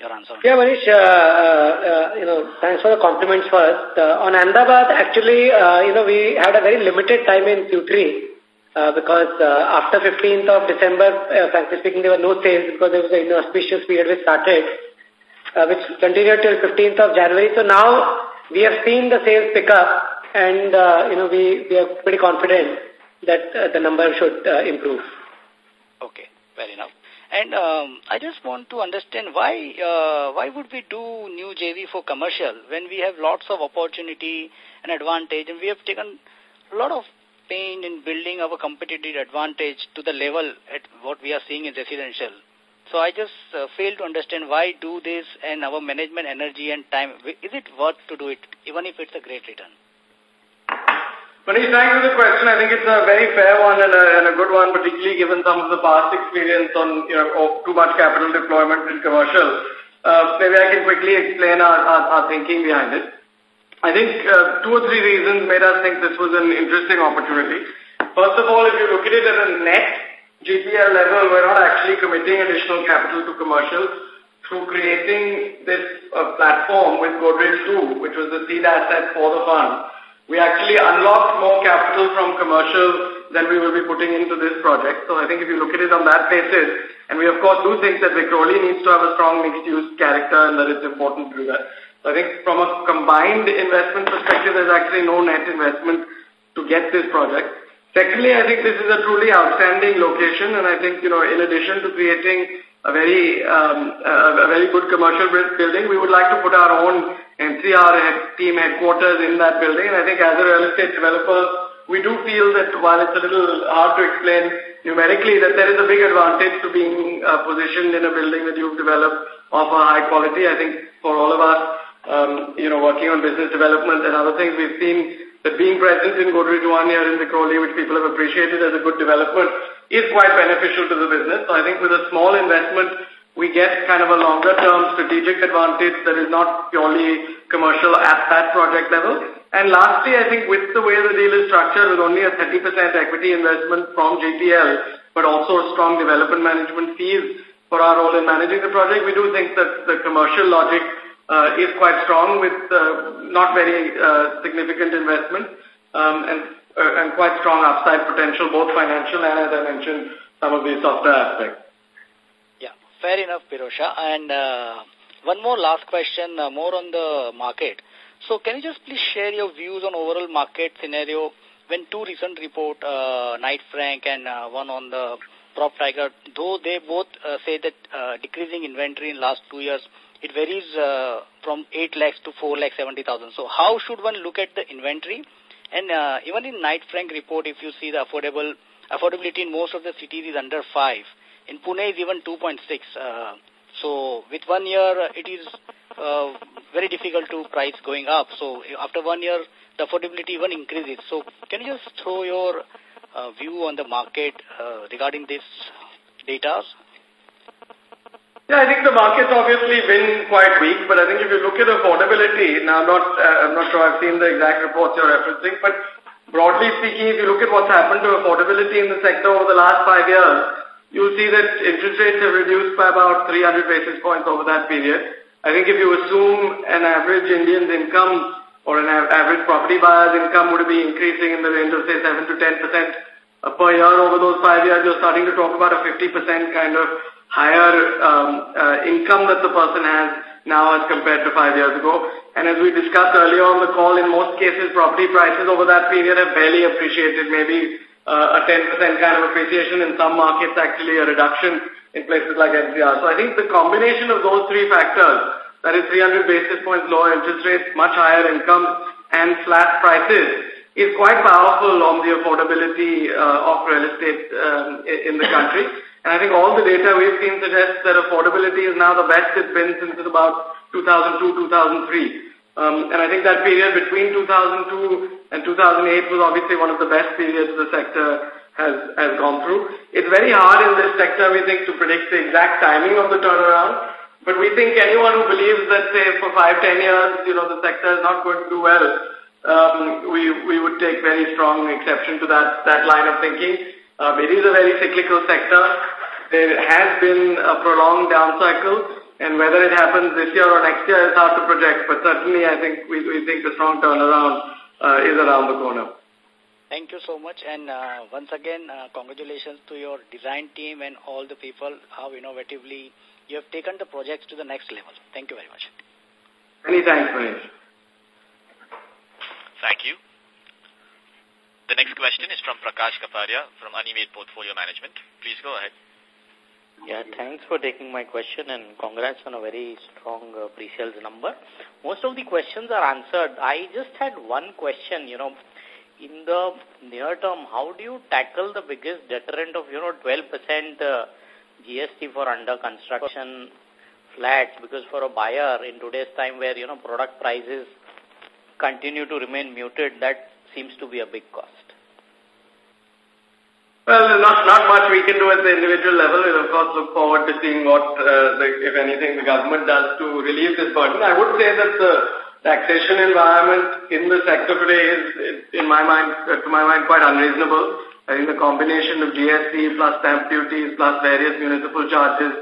your answer. Yeah, Manish, uh, uh, you know, thanks for the compliments first. Uh, on Ahmedabad, actually, uh, you know, we had a very limited time in Q3 uh, because uh, after 15th of December, uh, frankly speaking, there were no sales because there was an inauspicious period which started, uh, which continued till 15th of January. So now we have seen the sales pick up and, uh, you know, we, we are pretty confident that uh, the number should uh, improve. Okay, fair enough. And um, I just want to understand why uh, why would we do new JV for commercial when we have lots of opportunity and advantage and we have taken a lot of pain in building our competitive advantage to the level at what we are seeing in residential. So I just uh, fail to understand why do this and our management energy and time. Is it worth to do it even if it's a great return? Manish, thanks for the question. I think it's a very fair one and a, and a good one, particularly given some of the past experience on you know, of too much capital deployment in commercial. Uh, maybe I can quickly explain our, our, our thinking behind it. I think uh, two or three reasons made us think this was an interesting opportunity. First of all, if you look at it at a net GPL level, we're not actually committing additional capital to commercial through creating this uh, platform with Godrej 2, which was the seed asset for the fund we actually unlocked more capital from commercial than we will be putting into this project. So I think if you look at it on that basis, and we of course do think that Vikhroli needs to have a strong mixed-use character and that it's important to do that. So I think from a combined investment perspective, there's actually no net investment to get this project. Secondly, I think this is a truly outstanding location, and I think, you know, in addition to creating a very, um, a very good commercial building, we would like to put our own NCR head, team headquarters in that building. And I think as a real estate developer, we do feel that while it's a little hard to explain numerically, that there is a big advantage to being uh, positioned in a building that you've developed of a high quality. I think for all of us, um, you know, working on business development and other things, we've seen that being present in Godrej One here in Vikhroli, which people have appreciated as a good development, is quite beneficial to the business. So I think with a small investment, we get kind of a longer term strategic advantage that is not purely commercial at that project level. And lastly, I think with the way the deal is structured with only a 30% equity investment from GPL, but also strong development management fees for our role in managing the project, we do think that the commercial logic uh, is quite strong with uh, not very uh, significant investment um, and, and quite strong upside potential, both financial and, as I mentioned, some of the softer aspects. Fair enough, Pirojsha. And uh, one more last question, uh, more on the market. So can you just please share your views on overall market scenario when two recent report, uh, Knight Frank and uh, one on the PropTiger, though they both uh, say that uh, decreasing inventory in last two years, it varies uh, from 8 lakhs to 4 lakh 70,000. So how should one look at the inventory? And uh, even in Knight Frank report, if you see the affordable affordability in most of the cities is under 5. In Pune is even 2.6. Uh, so with one year, it is uh, very difficult to price going up. So after one year, the affordability even increases. So can you just throw your uh, view on the market uh, regarding this data? Yeah, I think the market's obviously been quite weak, but I think if you look at affordability, now I'm not, uh, I'm not sure I've seen the exact reports you're referencing, but broadly speaking, if you look at what's happened to affordability in the sector over the last five years, you'll see that interest rates have reduced by about 300 basis points over that period. I think if you assume an average Indian's income or an average property buyer's income would be increasing in the range of say 7 to 10 percent uh, per year over those five years, you're starting to talk about a 50% kind of higher um, uh, income that the person has now as compared to five years ago. And as we discussed earlier on the call, in most cases, property prices over that period have barely appreciated, maybe a 10% kind of appreciation in some markets, actually a reduction in places like NCR. So I think the combination of those three factors, that is 300 basis points lower interest rates, much higher income, and flat prices, is quite powerful on the affordability uh, of real estate um, in the country. And I think all the data we've seen suggests that affordability is now the best it's been since about 2002, 2003. Um, and I think that period between 2002 and 2008 was obviously one of the best periods the sector has, has gone through. It's very hard in this sector, we think, to predict the exact timing of the turnaround. But we think anyone who believes that, say, for five, ten years, you know, the sector is not going to do well, um, we, we would take very strong exception to that, that line of thinking. Um, it is a very cyclical sector. There has been a prolonged down cycle, and whether it happens this year or next year is hard to project, but certainly I think we, we think the strong turnaround uh, is around the corner. Thank you so much. And uh, once again, uh, congratulations to your design team and all the people how innovatively you have taken the projects to the next level. Thank you very much. Many thanks, Manish. Thank you. The next question is from Prakash Kapadia from Anived Portfolio Management. Please go ahead. Yeah, thanks for taking my question and congrats on a very strong uh, pre-sales number. Most of the questions are answered. I just had one question, you know, in the near term, how do you tackle the biggest deterrent of, you know, 12% uh, GST for under construction flats? Because for a buyer in today's time where, you know, product prices continue to remain muted, that seems to be a big cost. Well, not not much we can do at the individual level. We'll, of course, look forward to seeing what, uh, the, if anything, the government does to relieve this burden. I would say that the taxation environment in the sector today is, in my mind, uh, to my mind, quite unreasonable. I think the combination of GST plus stamp duties plus various municipal charges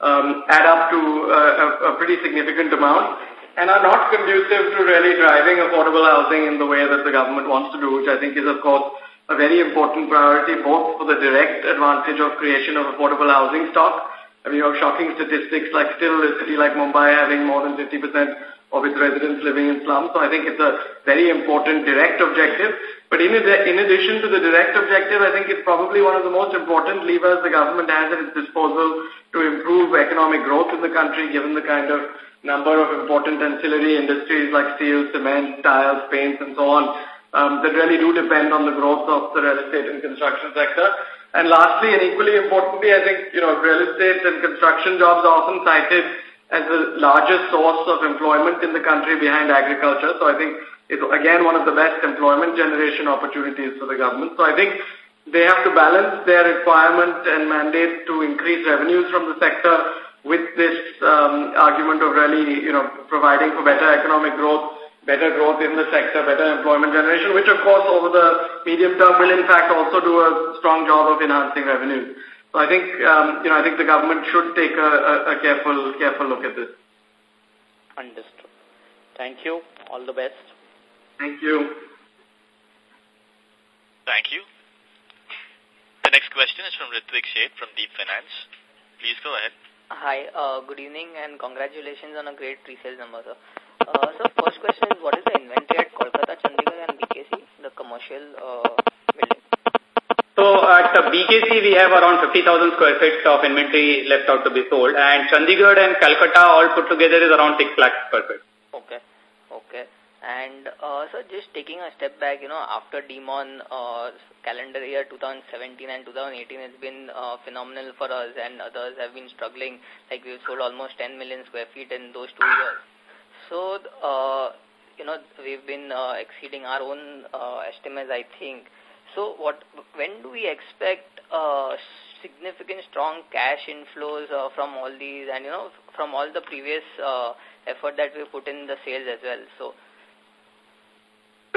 um, add up to uh, a, a pretty significant amount and are not conducive to really driving affordable housing in the way that the government wants to do, which I think is, of course, a very important priority both for the direct advantage of creation of affordable housing stock. I mean, you have shocking statistics like still a city like Mumbai having more than 50% of its residents living in slums. So I think it's a very important direct objective. But in, in addition to the direct objective, I think it's probably one of the most important levers the government has at its disposal to improve economic growth in the country, given the kind of number of important ancillary industries like steel, cement, tiles, paints, and so on um, that really do depend on the growth of the real estate and construction sector. And lastly, and equally importantly, I think, you know, real estate and construction jobs are often cited as the largest source of employment in the country behind agriculture. So I think it's, again, one of the best employment generation opportunities for the government. So I think they have to balance their requirement and mandate to increase revenues from the sector with this um, argument of really, you know, providing for better economic growth better growth in the sector, better employment generation, which of course over the medium term will in fact also do a strong job of enhancing revenues. So I think, um, you know, I think the government should take a, a, a careful, careful look at this. Understood. Thank you. All the best. Thank you. Thank you. The next question is from Ritvik Sheth from Deep Finance. Please go ahead. Hi, uh, good evening and congratulations on a great pre-sales number, sir. Uh, so first question is what is the inventory at Kolkata, Chandigarh and BKC, the commercial uh, building? So at the BKC we have around 50,000 square feet of inventory left out to be sold and Chandigarh and Calcutta all put together is around 6 lakh square feet. Okay, okay. And uh, so just taking a step back, you know, after Demon uh, calendar year 2017 and 2018 has been uh, phenomenal for us and others have been struggling. Like we've sold almost 10 million square feet in those two years. So, uh, you know, we've been uh, exceeding our own uh, estimates, I think. So, what? when do we expect uh, significant strong cash inflows uh, from all these and, you know, from all the previous uh, effort that we put in the sales as well? So,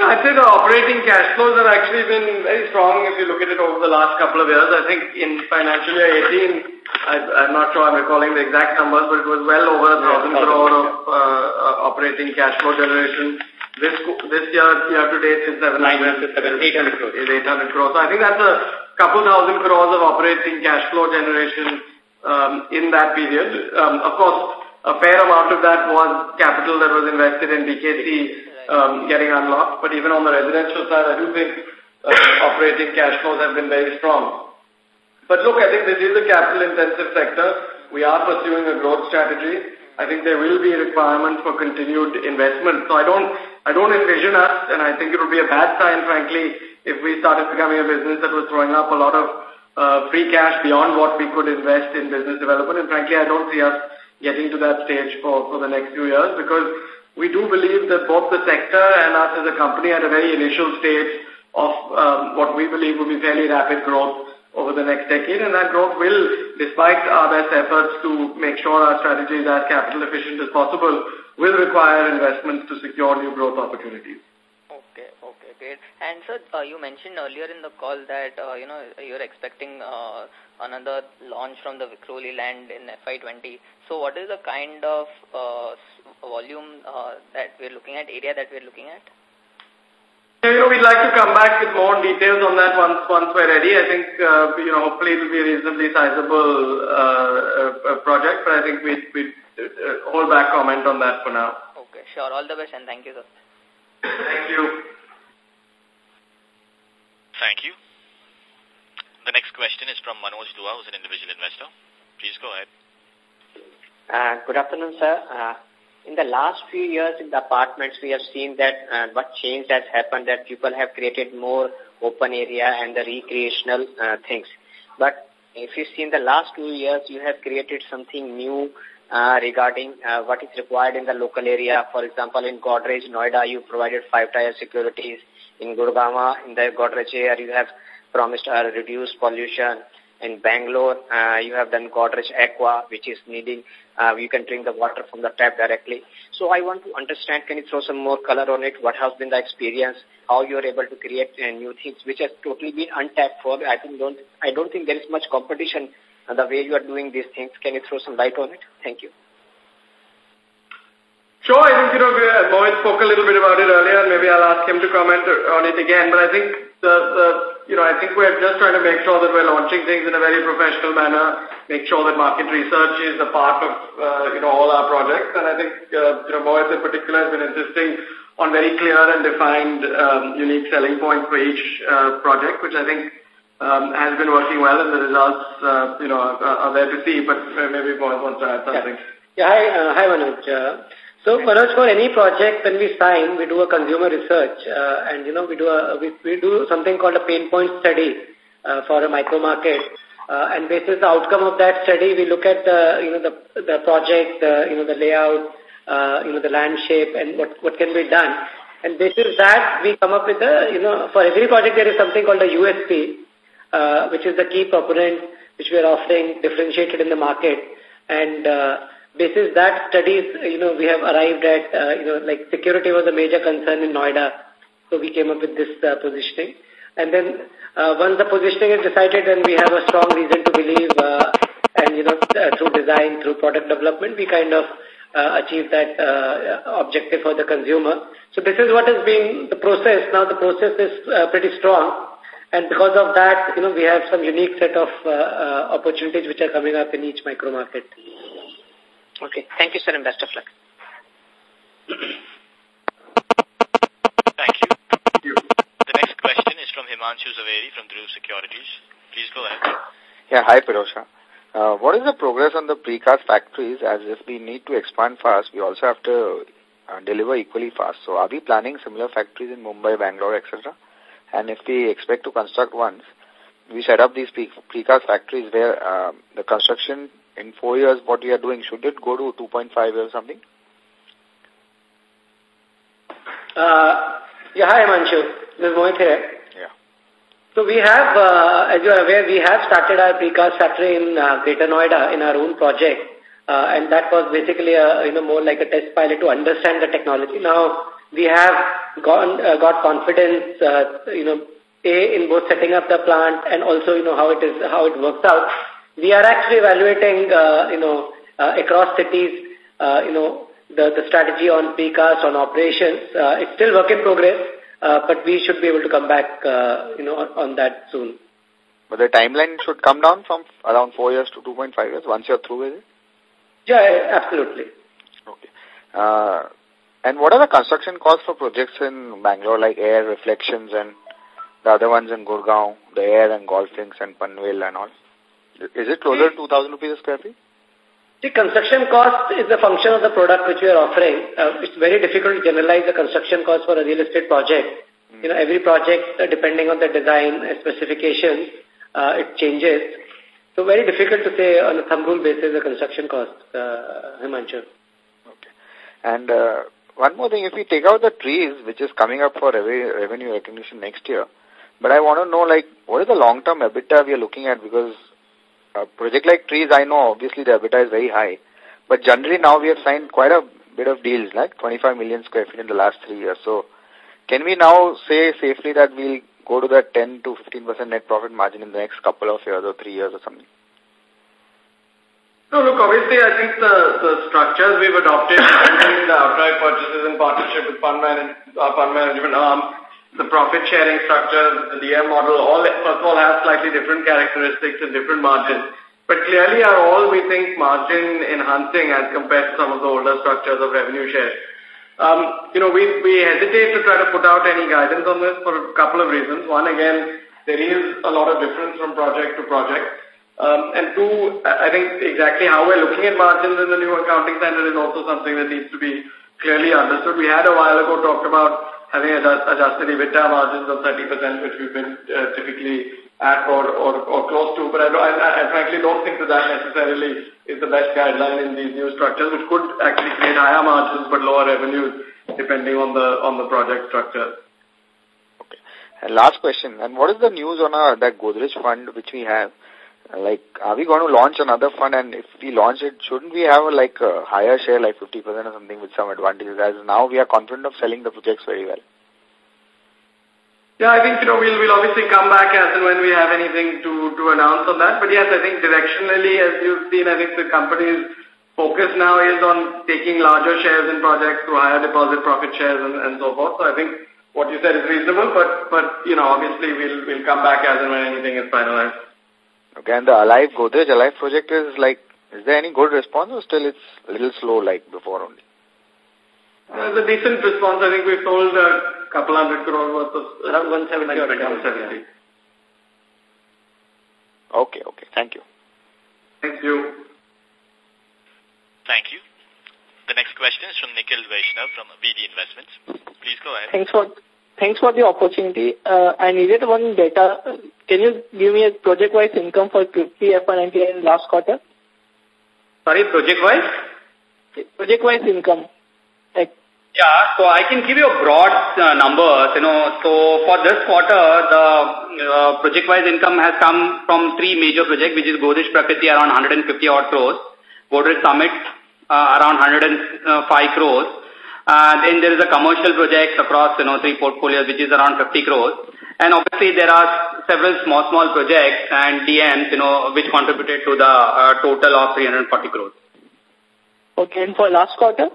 I'd say the operating cash flows have actually been very strong if you look at it over the last couple of years. I think in financial year 18, I, am not sure I'm recalling the exact numbers, but it was well over a thousand crore of uh, uh, operating cash flow generation. This this year, year to date, is 800 crores. Is 800 crores. So I think that's a couple thousand crores of operating cash flow generation um, in that period. Um, of course, a fair amount of that was capital that was invested in BKC um, getting unlocked. But even on the residential side, I do think uh, operating cash flows have been very strong. But look, I think this is a capital-intensive sector. We are pursuing a growth strategy. I think there will be a requirement for continued investment. So I don't, I don't envision us, and I think it would be a bad sign, frankly, if we started becoming a business that was throwing up a lot of uh, free cash beyond what we could invest in business development. And frankly, I don't see us getting to that stage for, for the next few years because we do believe that both the sector and us as a company are at a very initial stage of um, what we believe will be fairly rapid growth over the next decade. And that growth will, despite our best efforts to make sure our strategy is as capital efficient as possible, will require investments to secure new growth opportunities. Okay, okay, great. And sir, uh, you mentioned earlier in the call that, uh, you know, you're expecting uh, another launch from the Vikhroli land in FY20. So what is the kind of uh, volume uh, that we're looking at, area that we're looking at? You know, we'd like to come back with more details on that once once we're ready. I think, uh, you know, hopefully it will be a reasonably sizable uh, uh, project, but I think we'd, we'd uh, hold back comment on that for now. Okay, sure. All the best and thank you, sir. Thank you. Thank you. The next question is from Manoj Dua, who's an individual investor. Please go ahead. Uh, good afternoon, sir. Uh, in the last few years in the apartments, we have seen that uh, what change has happened, that people have created more open area and the recreational uh, things. But if you see in the last two years, you have created something new uh, regarding uh, what is required in the local area. For example, in Godrej, Noida, you provided five-tier securities. In Gurgaon, in the Godrej area, you have promised a reduced pollution. In Bangalore, uh, you have done Godrej Aqua, which is needing, uh, you can drink the water from the tap directly. So I want to understand, can you throw some more color on it? What has been the experience? How you are able to create uh, new things, which has totally been untapped for. I think don't, I don't think there is much competition uh, the way you are doing these things. Can you throw some light on it? Thank you. Sure, I think, you know, Mohit spoke a little bit about it earlier, and maybe I'll ask him to comment on it again, but I think the, the, you know, I think we're just trying to make sure that we're launching things in a very professional manner, make sure that market research is a part of, uh, you know, all our projects, and I think, uh, you know, Mohit in particular has been insisting on very clear and defined um, unique selling points for each uh, project, which I think um, has been working well, and the results, uh, you know, are, are there to see, but maybe Mohit wants to add something. Yeah, yeah hi, uh, hi Manoj. Uh, so, for any project, when we sign, we do a consumer research, uh, and, you know, we do a, we, we do something called a pain point study uh, for a micro market. Uh, and based on the outcome of that study, we look at the, you know, the, the project, the, you know, the layout, uh, you know, the land shape and what, what can be done. And based on that, we come up with a, you know, for every project there is something called a USP, uh, which is the key proponent which we are offering differentiated in the market. And, uh, basis that studies, you know, we have arrived at, uh, you know, like security was a major concern in Noida. So we came up with this uh, positioning. And then uh, once the positioning is decided, then we have a strong reason to believe, uh, and, you know, uh, through design, through product development, we kind of uh, achieve that uh, objective for the consumer. So this is what has been the process. Now the process is uh, pretty strong. And because of that, you know, we have some unique set of uh, uh, opportunities which are coming up in each micro market. Okay. Thank you, sir, and best of luck. Thank you. The next question is from Himanshu Zaveri from Dhruv Securities. Please go ahead. Yeah, hi, Pirojsha. Uh, what is the progress on the precast factories as if we need to expand fast, we also have to uh, deliver equally fast. So are we planning similar factories in Mumbai, Bangalore, etc.? And if we expect to construct ones, we set up these precast factories where uh, the construction in four years, what we are doing, should it go to 2.5 or something? Uh, yeah, hi, Manshu. This is Mohit here. Yeah. So we have, uh, as you are aware, we have started our precast factory in uh, Greater Noida in our own project. Uh, and that was basically a, you know, more like a test pilot to understand the technology. Now, we have gone, uh, got confidence, uh, you know, A, in both setting up the plant and also, you know, how it is, how it works out. We are actually evaluating, uh, you know, uh, across cities, uh, you know, the, the strategy on precast, on operations. Uh, it's still work in progress, uh, but we should be able to come back, uh, you know, on, on that soon. But the timeline should come down from around 4 years to 2.5 years once you're through with it? Yeah, absolutely. Okay. Uh, and what are the construction costs for projects in Bangalore like air reflections and the other ones in Gurgaon, the air and golf links and Panvel and all? Is it closer to 2,000 rupees a square feet? The construction cost is a function of the product which we are offering. Uh, it's very difficult to generalize the construction cost for a real estate project. Mm. You know, every project, uh, depending on the design uh, specifications, uh, it changes. So very difficult to say on a thumb rule basis the construction cost, uh, Himanshu. Okay. And uh, one more thing, if we take out the trees, which is coming up for revenue recognition next year, but I want to know, like, what is the long-term EBITDA we are looking at? Because a project like trees, I know obviously the EBITDA is very high, but generally now we have signed quite a bit of deals, like 25 million square feet in the last three years. So can we now say safely that we'll go to that 10 to 15% net profit margin in the next couple of years or three years or something? No, look, obviously I think the, the structures we've adopted, including the outright purchases in partnership with fund, manage, our uh, fund management arm, the profit sharing structure, the DM model, all first of all have slightly different characteristics and different margins. But clearly are all, we think, margin enhancing as compared to some of the older structures of revenue share. Um, you know, we, we hesitate to try to put out any guidance on this for a couple of reasons. One, again, there is a lot of difference from project to project. Um, and two, I think exactly how we're looking at margins in the new accounting standard is also something that needs to be clearly understood. We had a while ago talked about having adjusted EBITDA margins of 30%, which we've been uh, typically at or, or, or close to. But I, I, I frankly don't think that that necessarily is the best guideline in these new structures, which could actually create higher margins but lower revenues depending on the on the project structure. Okay. And last question. And what is the news on our that Godrej fund which we have? Like, are we going to launch another fund? And if we launch it, shouldn't we have a like a higher share, like 50% or something with some advantages? As now we are confident of selling the projects very well. Yeah, I think, you know, we'll, we'll obviously come back as and when we have anything to, to announce on that. But yes, I think directionally, as you've seen, I think the company's focus now is on taking larger shares in projects through higher deposit profit shares and, and so forth. So I think what you said is reasonable, but, but, you know, obviously we'll, we'll come back as and when anything is finalized. Okay, and the Alive Godrej Alive project is like, is there any good response or still it's a little slow like before only? There's a decent response. I think we've sold a couple hundred crore worth of... Around 170 or 170. Okay, okay. Thank you. Thank you. Thank you. The next question is from Nikhil Vaishnav from VD Investments. Please go ahead. Thanks for Thanks for the opportunity. Uh, I needed one data. Can you give me a project-wise income for Q3 FY19 in last quarter? Sorry, project-wise? Project-wise income. Like yeah, so I can give you a broad uh, numbers, you know. So for this quarter, the uh, project-wise income has come from three major projects, which is Godrej Prakriti around 150 odd crores, Godrej Summit uh, around 105 crores, uh, then there is a commercial project across, you know, three portfolios, which is around 50 crores. And obviously there are several small, small projects and DMs, you know, which contributed to the uh, total of 340 crores. Okay, and for last quarter?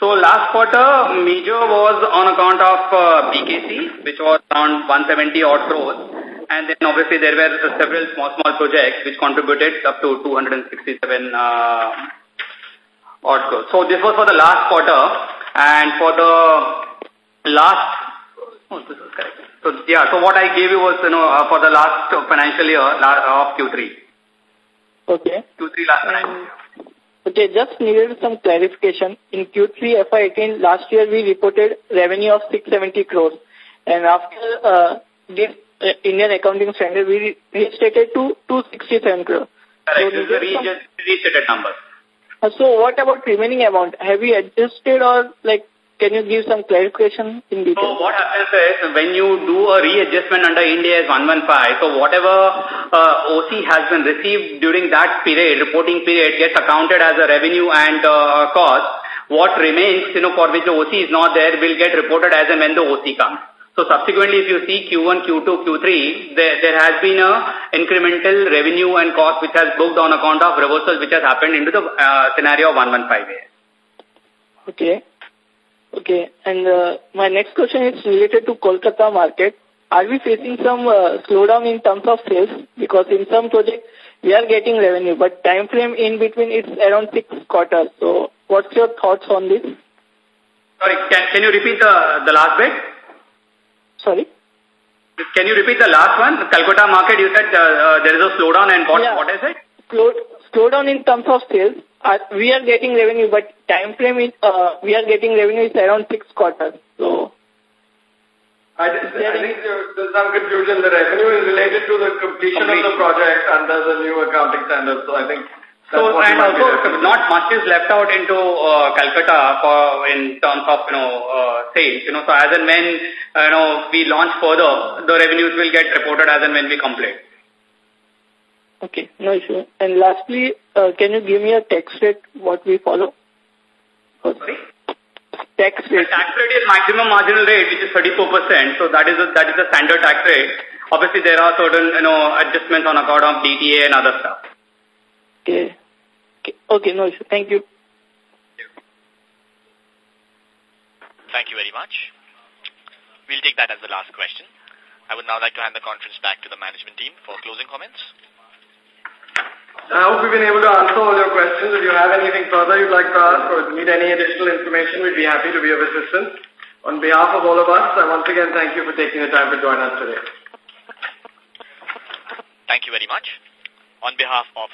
So last quarter, major was on account of uh, BKC, which was around 170 odd crores. And then obviously there were several small, small projects which contributed up to 267 uh, odd crores. So this was for the last quarter and for the last, oh, this was correct. So yeah, so what I gave you was, you know, uh, for the last financial year of Q3. Okay. Q3 last financial year. Okay, just needed some clarification. In Q3 FY18 last year we reported revenue of 670 crores and after uh, this uh, Indian accounting standard we restated to 267 crores. Correct, so this is the restated numbers. Uh, so what about remaining amount? Have you adjusted or like can you give some clarification in detail? So what happens is when you do a readjustment under Ind AS 115, so whatever uh, OC has been received during that period, reporting period gets accounted as a revenue and uh, cost. What remains, you know, for which the OC is not there will get reported as and when the OC comes. So subsequently, if you see Q1, Q2, Q3, there, there has been a incremental revenue and cost which has booked on account of reversals which has happened into the uh, scenario of 115A. Okay. Okay. And uh, my next question is related to Kolkata market. are we facing some uh, slowdown in terms of sales? Because in some projects, we are getting revenue, but time frame in between is around six quarters. So what's your thoughts on this? Sorry, can, can you repeat the, the last bit? Sorry? Can you repeat the last one? The Calcutta market, you said uh, uh, there is a slowdown and what, yeah. what is it? Slow, slowdown in terms of sales. Uh, we are getting revenue, but time frame is, uh, we are getting revenue is around six quarters. So, I, I think there's some confusion. The revenue is related to the completion of the project under the new accounting standards. So I think so, and also not much is left out into uh, Calcutta for in terms of you know uh, sales. You know, so as and when you know we launch further, the revenues will get reported as and when we complete. Okay, no issue. And lastly, uh, can you give me a tax rate what we follow? Sorry? Tax rate. The tax rate is maximum marginal rate, which is 34%. So that is a, that is the standard tax rate. Obviously, there are certain you know adjustments on account of DTA and other stuff. Okay. Okay, okay no issue. Thank you. Thank you very much. We'll take that as the last question. I would now like to hand the conference back to the management team for closing comments. I hope we've been able to answer all your questions. If you have anything further you'd like to ask or need any additional information, we'd be happy to be of assistance. On behalf of all of us, I once again thank you for taking the time to join us today. Thank you very much. On behalf of